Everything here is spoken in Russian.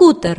скутер.